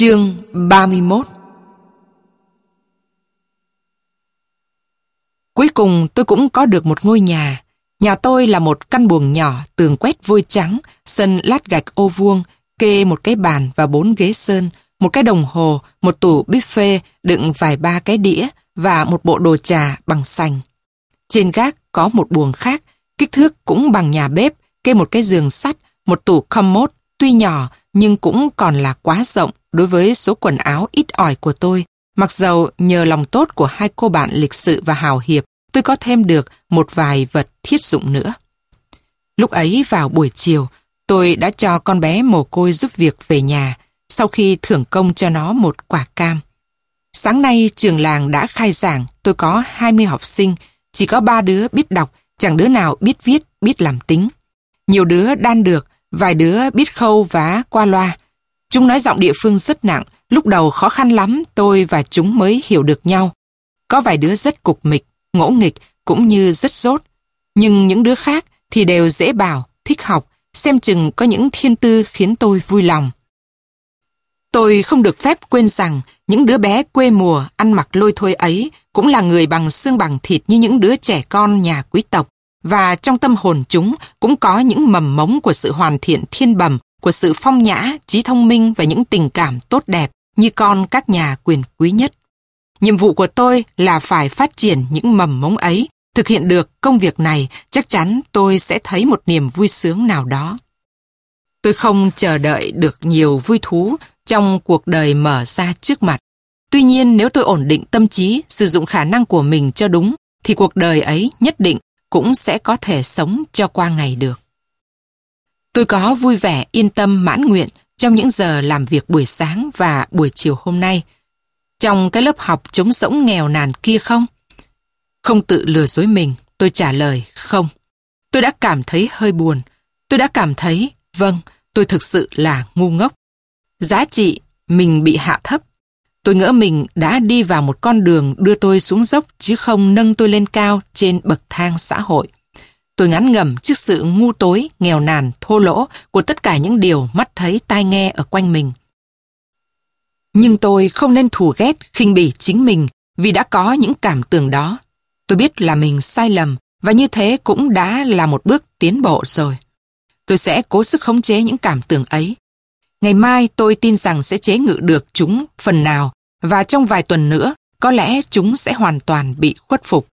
Chương 31 Cuối cùng tôi cũng có được một ngôi nhà. Nhà tôi là một căn buồng nhỏ, tường quét vôi trắng, sân lát gạch ô vuông, kê một cái bàn và bốn ghế sơn, một cái đồng hồ, một tủ buffet đựng vài ba cái đĩa và một bộ đồ trà bằng sành. Trên gác có một buồng khác, kích thước cũng bằng nhà bếp, kê một cái giường sắt, một tủ commode tuy nhỏ nhưng cũng còn là quá rộng đối với số quần áo ít ỏi của tôi. Mặc dầu nhờ lòng tốt của hai cô bạn lịch sự và hào hiệp, tôi có thêm được một vài vật thiết dụng nữa. Lúc ấy vào buổi chiều, tôi đã cho con bé mồ côi giúp việc về nhà, sau khi thưởng công cho nó một quả cam. Sáng nay trường làng đã khai giảng, tôi có 20 học sinh, chỉ có ba đứa biết đọc, chẳng đứa nào biết viết, biết làm tính. Nhiều đứa đan được, vài đứa biết khâu vá qua loa. Chúng nói giọng địa phương rất nặng, lúc đầu khó khăn lắm tôi và chúng mới hiểu được nhau. Có vài đứa rất cục mịch, ngỗ nghịch cũng như rất rốt. Nhưng những đứa khác thì đều dễ bảo, thích học, xem chừng có những thiên tư khiến tôi vui lòng. Tôi không được phép quên rằng những đứa bé quê mùa ăn mặc lôi thôi ấy cũng là người bằng xương bằng thịt như những đứa trẻ con nhà quý tộc. Và trong tâm hồn chúng cũng có những mầm mống của sự hoàn thiện thiên bẩm, của sự phong nhã, trí thông minh và những tình cảm tốt đẹp như con các nhà quyền quý nhất. Nhiệm vụ của tôi là phải phát triển những mầm mống ấy. Thực hiện được công việc này, chắc chắn tôi sẽ thấy một niềm vui sướng nào đó. Tôi không chờ đợi được nhiều vui thú trong cuộc đời mở ra trước mặt. Tuy nhiên nếu tôi ổn định tâm trí, sử dụng khả năng của mình cho đúng, thì cuộc đời ấy nhất định cũng sẽ có thể sống cho qua ngày được. Tôi có vui vẻ, yên tâm, mãn nguyện trong những giờ làm việc buổi sáng và buổi chiều hôm nay. Trong cái lớp học chống rỗng nghèo nàn kia không? Không tự lừa dối mình, tôi trả lời không. Tôi đã cảm thấy hơi buồn. Tôi đã cảm thấy, vâng, tôi thực sự là ngu ngốc. Giá trị mình bị hạ thấp. Tôi ngỡ mình đã đi vào một con đường đưa tôi xuống dốc chứ không nâng tôi lên cao trên bậc thang xã hội. Tôi ngán ngầm trước sự ngu tối, nghèo nàn, thô lỗ của tất cả những điều mắt thấy tai nghe ở quanh mình. Nhưng tôi không nên thù ghét, khinh bỉ chính mình vì đã có những cảm tưởng đó. Tôi biết là mình sai lầm và như thế cũng đã là một bước tiến bộ rồi. Tôi sẽ cố sức khống chế những cảm tưởng ấy. Ngày mai tôi tin rằng sẽ chế ngự được chúng phần nào và trong vài tuần nữa có lẽ chúng sẽ hoàn toàn bị khuất phục.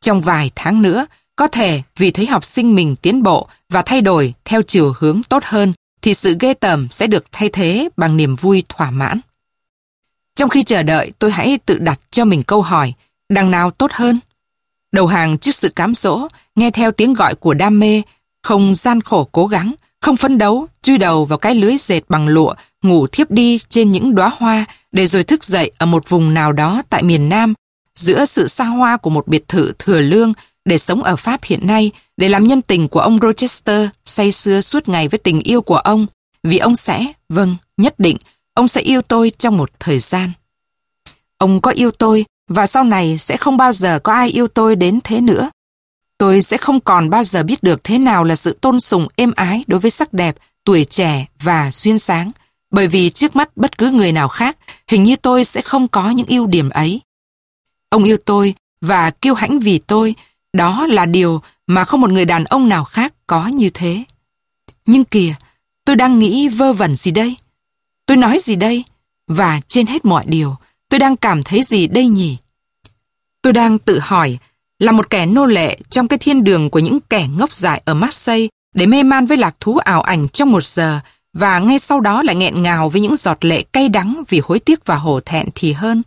Trong vài tháng nữa, có thể vì thấy học sinh mình tiến bộ và thay đổi theo chiều hướng tốt hơn thì sự ghê tởm sẽ được thay thế bằng niềm vui thỏa mãn. Trong khi chờ đợi, tôi hãy tự đặt cho mình câu hỏi, đằng nào tốt hơn? Đầu hàng trước sự cám dỗ, nghe theo tiếng gọi của đam mê, không gian khổ cố gắng, không phấn đấu, chui đầu vào cái lưới dệt bằng lụa, ngủ thiếp đi trên những đóa hoa, để rồi thức dậy ở một vùng nào đó tại miền Nam, giữa sự xa hoa của một biệt thự thừa lương, để sống ở Pháp hiện nay, để làm nhân tình của ông Rochester, say sưa suốt ngày với tình yêu của ông, vì ông sẽ, vâng, nhất định, ông sẽ yêu tôi trong một thời gian. Ông có yêu tôi, và sau này sẽ không bao giờ có ai yêu tôi đến thế nữa. Tôi sẽ không còn bao giờ biết được thế nào là sự tôn sùng êm ái đối với sắc đẹp, tuổi trẻ và duyên sáng, bởi vì trước mắt bất cứ người nào khác, hình như tôi sẽ không có những ưu điểm ấy. Ông yêu tôi và kiêu hãnh vì tôi, đó là điều mà không một người đàn ông nào khác có như thế. Nhưng kìa, tôi đang nghĩ vơ vẩn gì đây? Tôi nói gì đây? Và trên hết mọi điều, tôi đang cảm thấy gì đây nhỉ? Tôi đang tự hỏi, là một kẻ nô lệ trong cái thiên đường của những kẻ ngốc dại ở Marseille để mê man với lạc thú ảo ảnh trong một giờ và ngay sau đó lại nghẹn ngào với những giọt lệ cay đắng vì hối tiếc và hổ thẹn thì hơn.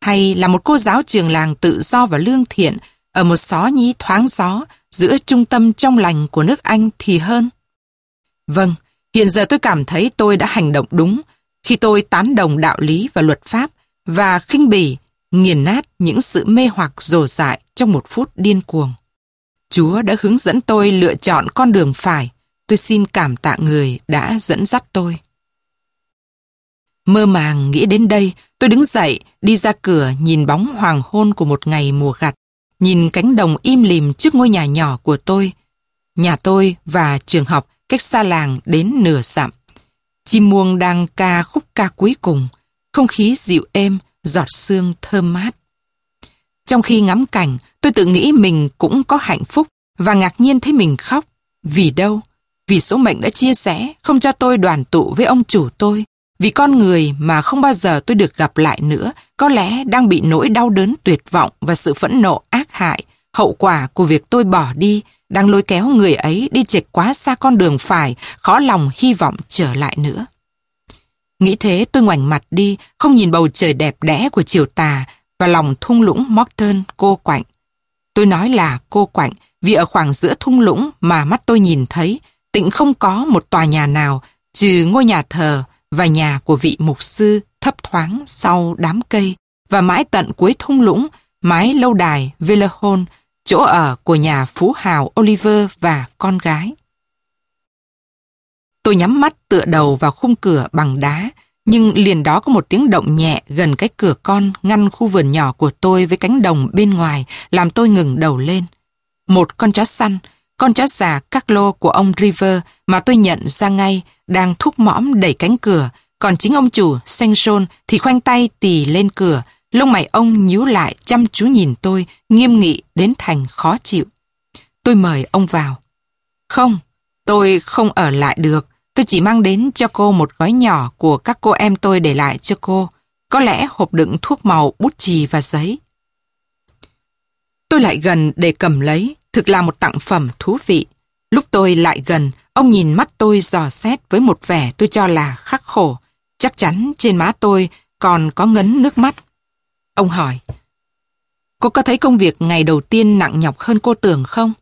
Hay là một cô giáo trường làng tự do và lương thiện ở một xó nhí thoáng gió giữa trung tâm trong lành của nước Anh thì hơn. Vâng, hiện giờ tôi cảm thấy tôi đã hành động đúng khi tôi tán đồng đạo lý và luật pháp và khinh bỉ, nghiền nát những sự mê hoặc rồ dại trong một phút điên cuồng. Chúa đã hướng dẫn tôi lựa chọn con đường phải. Tôi xin cảm tạ người đã dẫn dắt tôi. Mơ màng nghĩ đến đây, tôi đứng dậy, đi ra cửa nhìn bóng hoàng hôn của một ngày mùa gặt, nhìn cánh đồng im lìm trước ngôi nhà nhỏ của tôi. Nhà tôi và trường học cách xa làng đến nửa dặm. Chim muông đang ca khúc ca cuối cùng, không khí dịu êm, giọt sương thơm mát. Trong khi ngắm cảnh, tôi tự nghĩ mình cũng có hạnh phúc và ngạc nhiên thấy mình khóc. Vì đâu? Vì số mệnh đã chia sẻ, không cho tôi đoàn tụ với ông chủ tôi. Vì con người mà không bao giờ tôi được gặp lại nữa, có lẽ đang bị nỗi đau đớn tuyệt vọng và sự phẫn nộ ác hại, hậu quả của việc tôi bỏ đi, đang lôi kéo người ấy đi chệch quá xa con đường phải, khó lòng hy vọng trở lại nữa. Nghĩ thế tôi ngoảnh mặt đi, không nhìn bầu trời đẹp đẽ của chiều tà và lòng thung lũng Morton cô quạnh. Tôi nói là cô quạnh vì ở khoảng giữa thung lũng mà mắt tôi nhìn thấy, tịnh không có một tòa nhà nào trừ ngôi nhà thờ và nhà của vị mục sư thấp thoáng sau đám cây và mãi tận cuối thung lũng, mái lâu đài Villahon, chỗ ở của nhà phú hào Oliver và con gái. Tôi nhắm mắt tựa đầu vào khung cửa bằng đá, nhưng liền đó có một tiếng động nhẹ gần cái cửa con ngăn khu vườn nhỏ của tôi với cánh đồng bên ngoài làm tôi ngừng đầu lên. Một con chó săn, con chó già các lô của ông River mà tôi nhận ra ngay đang thúc mõm đẩy cánh cửa, còn chính ông chủ Saint John thì khoanh tay tì lên cửa, lông mày ông nhíu lại chăm chú nhìn tôi, nghiêm nghị đến thành khó chịu. Tôi mời ông vào. Không, tôi không ở lại được, Tôi chỉ mang đến cho cô một gói nhỏ của các cô em tôi để lại cho cô. Có lẽ hộp đựng thuốc màu, bút chì và giấy. Tôi lại gần để cầm lấy, thực là một tặng phẩm thú vị. Lúc tôi lại gần, ông nhìn mắt tôi dò xét với một vẻ tôi cho là khắc khổ. Chắc chắn trên má tôi còn có ngấn nước mắt. Ông hỏi, Cô có thấy công việc ngày đầu tiên nặng nhọc hơn cô tưởng không?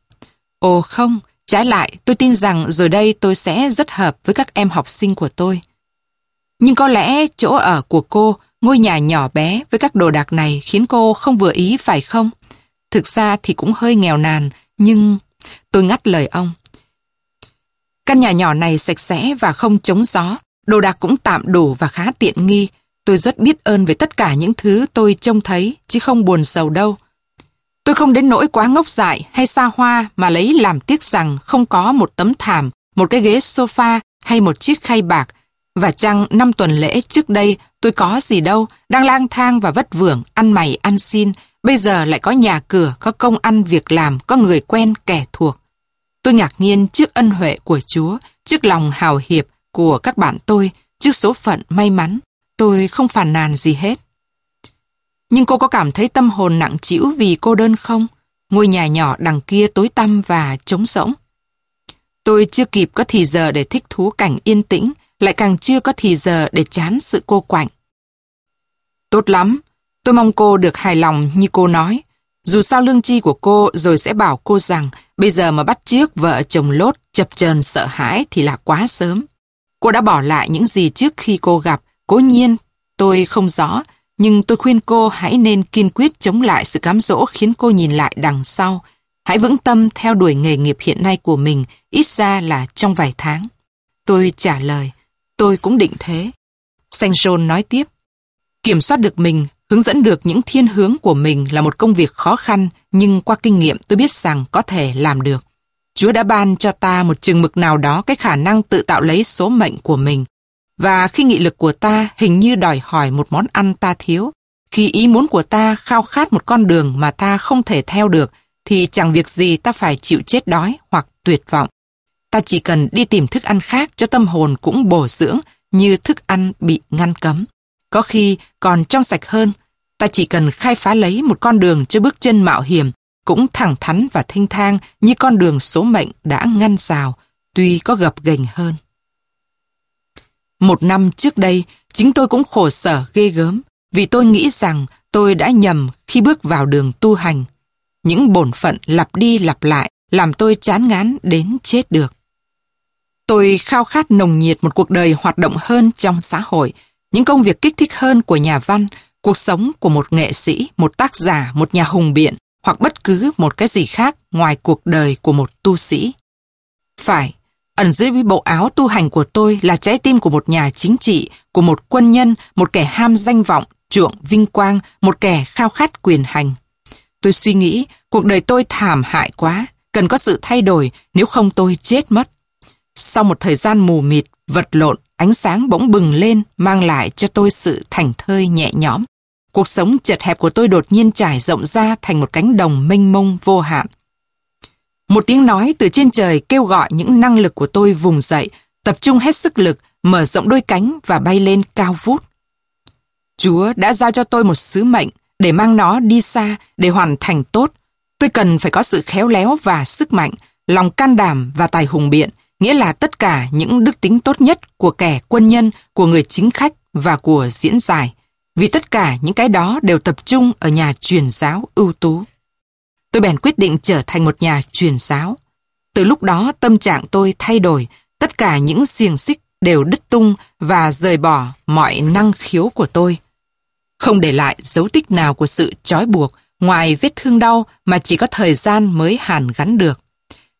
Ồ không, Trái lại, tôi tin rằng rồi đây tôi sẽ rất hợp với các em học sinh của tôi. Nhưng có lẽ chỗ ở của cô, ngôi nhà nhỏ bé với các đồ đạc này khiến cô không vừa ý phải không? Thực ra thì cũng hơi nghèo nàn, nhưng... Tôi ngắt lời ông. Căn nhà nhỏ này sạch sẽ và không chống gió, đồ đạc cũng tạm đủ và khá tiện nghi. Tôi rất biết ơn về tất cả những thứ tôi trông thấy, chứ không buồn sầu đâu. Tôi không đến nỗi quá ngốc dại hay xa hoa mà lấy làm tiếc rằng không có một tấm thảm, một cái ghế sofa hay một chiếc khay bạc. Và chăng năm tuần lễ trước đây tôi có gì đâu, đang lang thang và vất vưởng, ăn mày ăn xin, bây giờ lại có nhà cửa, có công ăn việc làm, có người quen kẻ thuộc. Tôi ngạc nhiên trước ân huệ của Chúa, trước lòng hào hiệp của các bạn tôi, trước số phận may mắn. Tôi không phàn nàn gì hết. Nhưng cô có cảm thấy tâm hồn nặng trĩu vì cô đơn không? Ngôi nhà nhỏ đằng kia tối tăm và trống rỗng. Tôi chưa kịp có thì giờ để thích thú cảnh yên tĩnh, lại càng chưa có thì giờ để chán sự cô quạnh. Tốt lắm, tôi mong cô được hài lòng như cô nói. Dù sao lương chi của cô rồi sẽ bảo cô rằng bây giờ mà bắt chiếc vợ chồng lốt chập chờn sợ hãi thì là quá sớm. Cô đã bỏ lại những gì trước khi cô gặp, cố nhiên tôi không rõ, nhưng tôi khuyên cô hãy nên kiên quyết chống lại sự cám dỗ khiến cô nhìn lại đằng sau. Hãy vững tâm theo đuổi nghề nghiệp hiện nay của mình, ít ra là trong vài tháng. Tôi trả lời, tôi cũng định thế. sanh John nói tiếp, kiểm soát được mình, hướng dẫn được những thiên hướng của mình là một công việc khó khăn, nhưng qua kinh nghiệm tôi biết rằng có thể làm được. Chúa đã ban cho ta một chừng mực nào đó cái khả năng tự tạo lấy số mệnh của mình. Và khi nghị lực của ta hình như đòi hỏi một món ăn ta thiếu, khi ý muốn của ta khao khát một con đường mà ta không thể theo được, thì chẳng việc gì ta phải chịu chết đói hoặc tuyệt vọng. Ta chỉ cần đi tìm thức ăn khác cho tâm hồn cũng bổ dưỡng như thức ăn bị ngăn cấm. Có khi còn trong sạch hơn, ta chỉ cần khai phá lấy một con đường cho bước chân mạo hiểm, cũng thẳng thắn và thanh thang như con đường số mệnh đã ngăn rào, tuy có gập ghềnh hơn. Một năm trước đây, chính tôi cũng khổ sở ghê gớm vì tôi nghĩ rằng tôi đã nhầm khi bước vào đường tu hành. Những bổn phận lặp đi lặp lại làm tôi chán ngán đến chết được. Tôi khao khát nồng nhiệt một cuộc đời hoạt động hơn trong xã hội, những công việc kích thích hơn của nhà văn, cuộc sống của một nghệ sĩ, một tác giả, một nhà hùng biện hoặc bất cứ một cái gì khác ngoài cuộc đời của một tu sĩ. Phải, Ẩn dưới bộ áo tu hành của tôi là trái tim của một nhà chính trị, của một quân nhân, một kẻ ham danh vọng, chuộng vinh quang, một kẻ khao khát quyền hành. Tôi suy nghĩ, cuộc đời tôi thảm hại quá, cần có sự thay đổi, nếu không tôi chết mất. Sau một thời gian mù mịt vật lộn, ánh sáng bỗng bừng lên mang lại cho tôi sự thành thơi nhẹ nhõm. Cuộc sống chật hẹp của tôi đột nhiên trải rộng ra thành một cánh đồng mênh mông vô hạn. Một tiếng nói từ trên trời kêu gọi những năng lực của tôi vùng dậy, tập trung hết sức lực, mở rộng đôi cánh và bay lên cao vút. Chúa đã giao cho tôi một sứ mệnh để mang nó đi xa để hoàn thành tốt. Tôi cần phải có sự khéo léo và sức mạnh, lòng can đảm và tài hùng biện, nghĩa là tất cả những đức tính tốt nhất của kẻ quân nhân, của người chính khách và của diễn giải. Vì tất cả những cái đó đều tập trung ở nhà truyền giáo ưu tú. Tôi bèn quyết định trở thành một nhà truyền giáo. Từ lúc đó tâm trạng tôi thay đổi, tất cả những xiềng xích đều đứt tung và rời bỏ mọi năng khiếu của tôi. Không để lại dấu tích nào của sự trói buộc ngoài vết thương đau mà chỉ có thời gian mới hàn gắn được.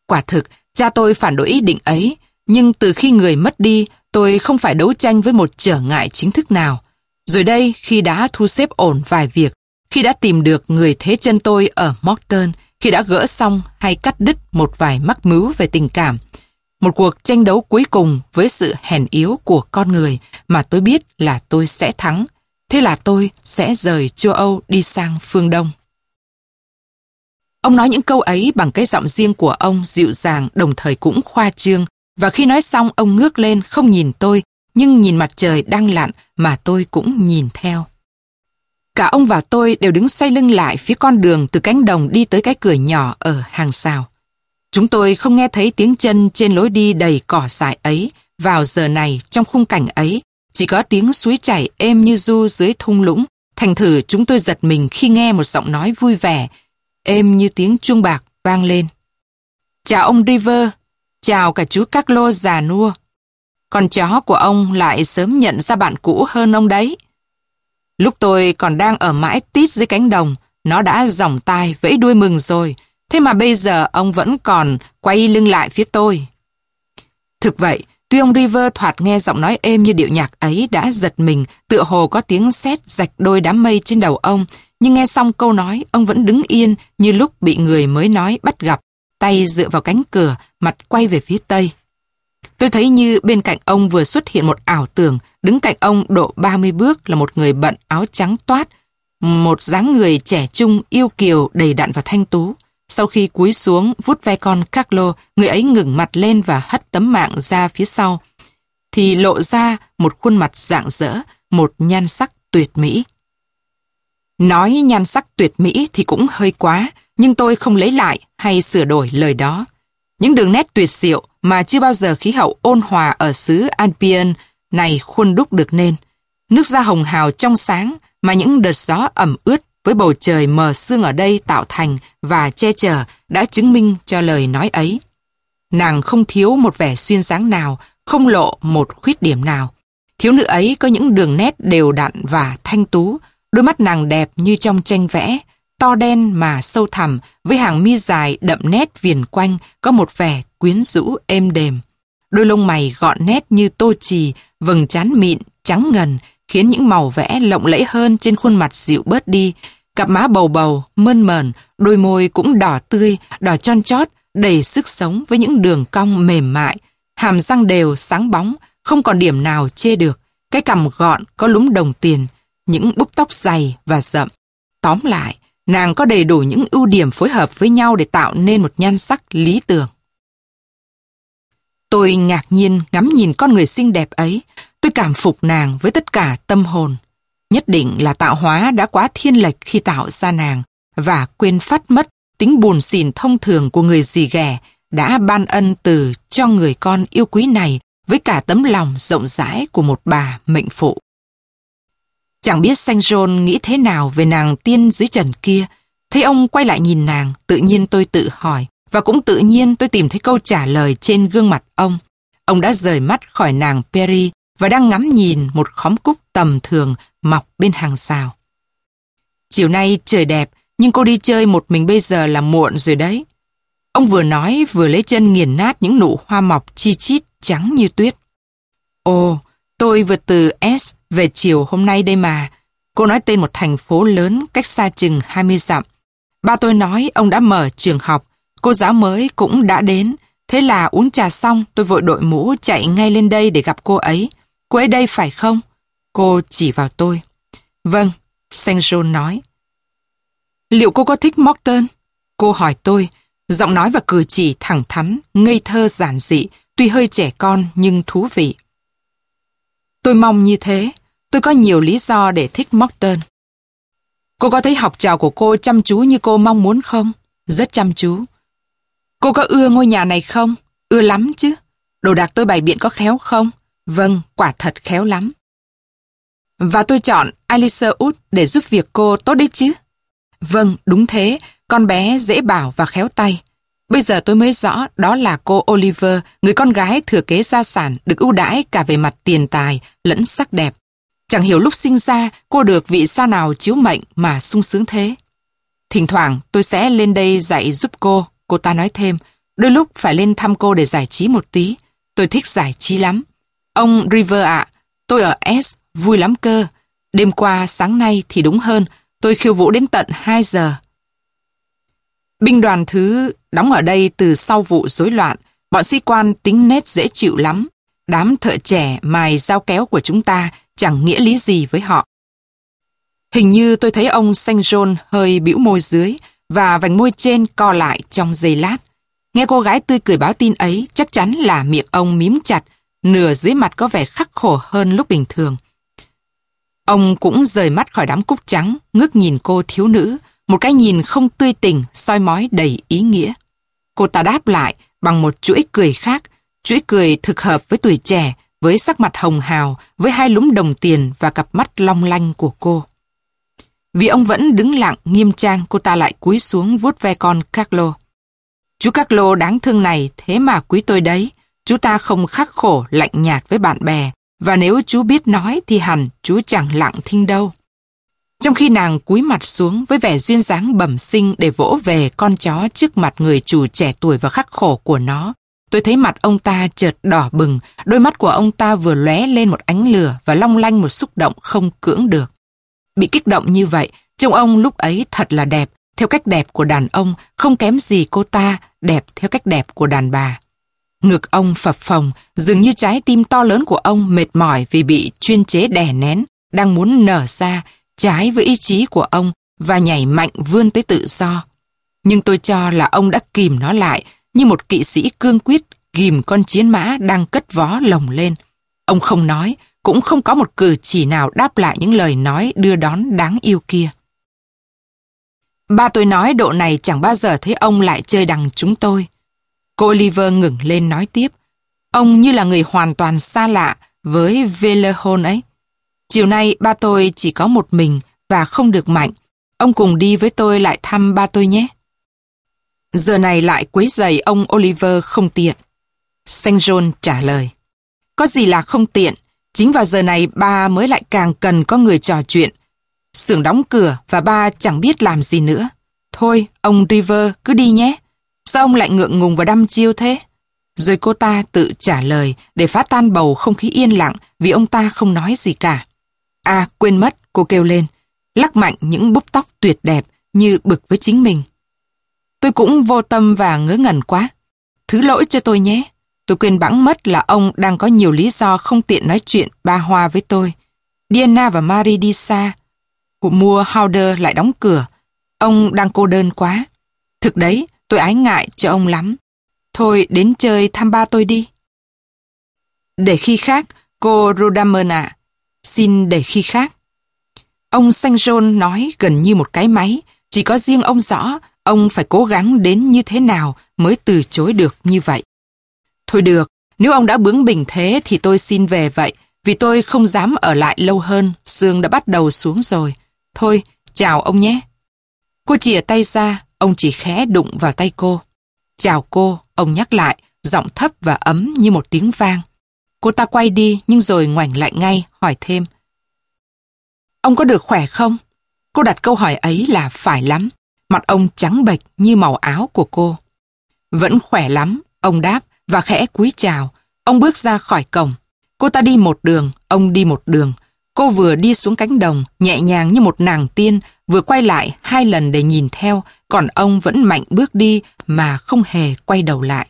Quả thực, cha tôi phản đối ý định ấy, nhưng từ khi người mất đi, tôi không phải đấu tranh với một trở ngại chính thức nào. Rồi đây, khi đã thu xếp ổn vài việc, khi đã tìm được người thế chân tôi ở Morton, khi đã gỡ xong hay cắt đứt một vài mắc mứu về tình cảm, một cuộc tranh đấu cuối cùng với sự hèn yếu của con người mà tôi biết là tôi sẽ thắng. Thế là tôi sẽ rời châu Âu đi sang phương Đông. Ông nói những câu ấy bằng cái giọng riêng của ông dịu dàng đồng thời cũng khoa trương và khi nói xong ông ngước lên không nhìn tôi nhưng nhìn mặt trời đang lặn mà tôi cũng nhìn theo. Cả ông và tôi đều đứng xoay lưng lại phía con đường từ cánh đồng đi tới cái cửa nhỏ ở hàng xào. Chúng tôi không nghe thấy tiếng chân trên lối đi đầy cỏ dại ấy vào giờ này trong khung cảnh ấy chỉ có tiếng suối chảy êm như du dưới thung lũng. Thành thử chúng tôi giật mình khi nghe một giọng nói vui vẻ, êm như tiếng chuông bạc vang lên. Chào ông River, chào cả chú Carlo già nua. Con chó của ông lại sớm nhận ra bạn cũ hơn ông đấy. Lúc tôi còn đang ở mãi tít dưới cánh đồng, nó đã dòng tai vẫy đuôi mừng rồi. Thế mà bây giờ ông vẫn còn quay lưng lại phía tôi. Thực vậy, tuy ông River thoạt nghe giọng nói êm như điệu nhạc ấy đã giật mình, tựa hồ có tiếng sét rạch đôi đám mây trên đầu ông, nhưng nghe xong câu nói, ông vẫn đứng yên như lúc bị người mới nói bắt gặp, tay dựa vào cánh cửa, mặt quay về phía tây. Tôi thấy như bên cạnh ông vừa xuất hiện một ảo tưởng, đứng cạnh ông độ 30 bước là một người bận áo trắng toát, một dáng người trẻ trung, yêu kiều, đầy đặn và thanh tú. Sau khi cúi xuống, vút ve con Carlo, người ấy ngừng mặt lên và hất tấm mạng ra phía sau. Thì lộ ra một khuôn mặt rạng rỡ, một nhan sắc tuyệt mỹ. Nói nhan sắc tuyệt mỹ thì cũng hơi quá, nhưng tôi không lấy lại hay sửa đổi lời đó. Những đường nét tuyệt diệu mà chưa bao giờ khí hậu ôn hòa ở xứ Albion này khuôn đúc được nên. Nước da hồng hào trong sáng mà những đợt gió ẩm ướt với bầu trời mờ sương ở đây tạo thành và che chở đã chứng minh cho lời nói ấy. Nàng không thiếu một vẻ xuyên dáng nào, không lộ một khuyết điểm nào. Thiếu nữ ấy có những đường nét đều đặn và thanh tú, đôi mắt nàng đẹp như trong tranh vẽ, to đen mà sâu thẳm với hàng mi dài đậm nét viền quanh có một vẻ quyến rũ êm đềm. Đôi lông mày gọn nét như tô trì, vầng trán mịn, trắng ngần, khiến những màu vẽ lộng lẫy hơn trên khuôn mặt dịu bớt đi. Cặp má bầu bầu, mơn mờn, đôi môi cũng đỏ tươi, đỏ tròn chót, đầy sức sống với những đường cong mềm mại. Hàm răng đều, sáng bóng, không còn điểm nào chê được. Cái cằm gọn, có lúm đồng tiền, những búp tóc dày và rậm. Tóm lại, nàng có đầy đủ những ưu điểm phối hợp với nhau để tạo nên một nhan sắc lý tưởng. Tôi ngạc nhiên ngắm nhìn con người xinh đẹp ấy, tôi cảm phục nàng với tất cả tâm hồn. Nhất định là tạo hóa đã quá thiên lệch khi tạo ra nàng và quên phát mất tính buồn xỉn thông thường của người dì ghẻ đã ban ân từ cho người con yêu quý này với cả tấm lòng rộng rãi của một bà mệnh phụ. Chẳng biết Saint John nghĩ thế nào về nàng tiên dưới trần kia. Thấy ông quay lại nhìn nàng, tự nhiên tôi tự hỏi. Và cũng tự nhiên tôi tìm thấy câu trả lời trên gương mặt ông. Ông đã rời mắt khỏi nàng Perry và đang ngắm nhìn một khóm cúc tầm thường mọc bên hàng xào. Chiều nay trời đẹp, nhưng cô đi chơi một mình bây giờ là muộn rồi đấy. Ông vừa nói vừa lấy chân nghiền nát những nụ hoa mọc chi chít trắng như tuyết. Ồ, tôi vừa từ S về chiều hôm nay đây mà. Cô nói tên một thành phố lớn cách xa chừng 20 dặm. Ba tôi nói ông đã mở trường học, cô giáo mới cũng đã đến. Thế là uống trà xong, tôi vội đội mũ chạy ngay lên đây để gặp cô ấy. Cô ấy đây phải không? Cô chỉ vào tôi. Vâng, Saint John nói. Liệu cô có thích Morton? Cô hỏi tôi, giọng nói và cử chỉ thẳng thắn, ngây thơ giản dị, tuy hơi trẻ con nhưng thú vị. Tôi mong như thế, tôi có nhiều lý do để thích Morton. Cô có thấy học trò của cô chăm chú như cô mong muốn không? Rất chăm chú. Cô có ưa ngôi nhà này không? Ưa lắm chứ. Đồ đạc tôi bày biện có khéo không? Vâng, quả thật khéo lắm. Và tôi chọn Alice Wood để giúp việc cô tốt đấy chứ. Vâng, đúng thế, con bé dễ bảo và khéo tay. Bây giờ tôi mới rõ đó là cô Oliver, người con gái thừa kế gia sản được ưu đãi cả về mặt tiền tài lẫn sắc đẹp. Chẳng hiểu lúc sinh ra cô được vị sao nào chiếu mệnh mà sung sướng thế. Thỉnh thoảng tôi sẽ lên đây dạy giúp cô, cô ta nói thêm. Đôi lúc phải lên thăm cô để giải trí một tí. Tôi thích giải trí lắm. Ông River ạ, tôi ở S, vui lắm cơ. Đêm qua, sáng nay thì đúng hơn, tôi khiêu vũ đến tận 2 giờ. Binh đoàn thứ đóng ở đây từ sau vụ rối loạn, bọn sĩ quan tính nết dễ chịu lắm. Đám thợ trẻ mài dao kéo của chúng ta chẳng nghĩa lý gì với họ. Hình như tôi thấy ông Saint John hơi bĩu môi dưới và vành môi trên co lại trong giây lát. Nghe cô gái tươi cười báo tin ấy chắc chắn là miệng ông mím chặt, nửa dưới mặt có vẻ khắc khổ hơn lúc bình thường. Ông cũng rời mắt khỏi đám cúc trắng, ngước nhìn cô thiếu nữ, một cái nhìn không tươi tình, soi mói đầy ý nghĩa. Cô ta đáp lại bằng một chuỗi cười khác, chuỗi cười thực hợp với tuổi trẻ, với sắc mặt hồng hào, với hai lúm đồng tiền và cặp mắt long lanh của cô. Vì ông vẫn đứng lặng, nghiêm trang, cô ta lại cúi xuống vuốt ve con Carlo. Chú Carlo đáng thương này, thế mà quý tôi đấy. Chú ta không khắc khổ, lạnh nhạt với bạn bè, và nếu chú biết nói thì hẳn chú chẳng lặng thinh đâu. Trong khi nàng cúi mặt xuống với vẻ duyên dáng bẩm sinh để vỗ về con chó trước mặt người chủ trẻ tuổi và khắc khổ của nó, tôi thấy mặt ông ta chợt đỏ bừng, đôi mắt của ông ta vừa lóe lên một ánh lửa và long lanh một xúc động không cưỡng được. Bị kích động như vậy, trông ông lúc ấy thật là đẹp, theo cách đẹp của đàn ông, không kém gì cô ta, đẹp theo cách đẹp của đàn bà. Ngực ông phập phồng, dường như trái tim to lớn của ông mệt mỏi vì bị chuyên chế đè nén, đang muốn nở ra, trái với ý chí của ông và nhảy mạnh vươn tới tự do. Nhưng tôi cho là ông đã kìm nó lại như một kỵ sĩ cương quyết ghim con chiến mã đang cất vó lồng lên. Ông không nói, cũng không có một cử chỉ nào đáp lại những lời nói đưa đón đáng yêu kia. Ba tôi nói độ này chẳng bao giờ thấy ông lại chơi đằng chúng tôi. Cô Oliver ngừng lên nói tiếp. Ông như là người hoàn toàn xa lạ với Velehon ấy. Chiều nay ba tôi chỉ có một mình và không được mạnh. Ông cùng đi với tôi lại thăm ba tôi nhé. Giờ này lại quấy giày ông Oliver không tiện. Saint John trả lời. Có gì là không tiện, chính vào giờ này ba mới lại càng cần có người trò chuyện. Sưởng đóng cửa và ba chẳng biết làm gì nữa. Thôi, ông River cứ đi nhé. Sao ông lại ngượng ngùng và đăm chiêu thế? Rồi cô ta tự trả lời để phá tan bầu không khí yên lặng vì ông ta không nói gì cả. À, quên mất, cô kêu lên, lắc mạnh những búp tóc tuyệt đẹp như bực với chính mình. Tôi cũng vô tâm và ngớ ngẩn quá. Thứ lỗi cho tôi nhé. Tôi quên bẵng mất là ông đang có nhiều lý do không tiện nói chuyện ba hoa với tôi. Diana và Marie đi xa. Cuộc mua Howder lại đóng cửa. Ông đang cô đơn quá. Thực đấy, tôi ái ngại cho ông lắm. Thôi đến chơi thăm ba tôi đi. Để khi khác, cô Rudamern ạ. Xin để khi khác. Ông Saint John nói gần như một cái máy. Chỉ có riêng ông rõ ông phải cố gắng đến như thế nào mới từ chối được như vậy. Thôi được, nếu ông đã bướng bỉnh thế thì tôi xin về vậy, vì tôi không dám ở lại lâu hơn, sương đã bắt đầu xuống rồi. Thôi, chào ông nhé. Cô chìa tay ra, ông chỉ khẽ đụng vào tay cô. Chào cô, ông nhắc lại, giọng thấp và ấm như một tiếng vang. Cô ta quay đi nhưng rồi ngoảnh lại ngay, hỏi thêm. Ông có được khỏe không? Cô đặt câu hỏi ấy là phải lắm. Mặt ông trắng bệch như màu áo của cô. Vẫn khỏe lắm, ông đáp và khẽ cúi chào. Ông bước ra khỏi cổng. Cô ta đi một đường, ông đi một đường. Cô vừa đi xuống cánh đồng, nhẹ nhàng như một nàng tiên, vừa quay lại hai lần để nhìn theo, còn ông vẫn mạnh bước đi mà không hề quay đầu lại.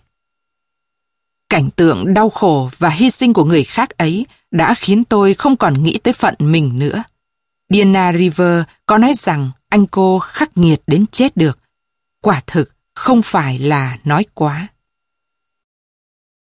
Cảnh tượng đau khổ và hy sinh của người khác ấy đã khiến tôi không còn nghĩ tới phận mình nữa. Diana River có nói rằng anh cô khắc nghiệt đến chết được. Quả thực không phải là nói quá.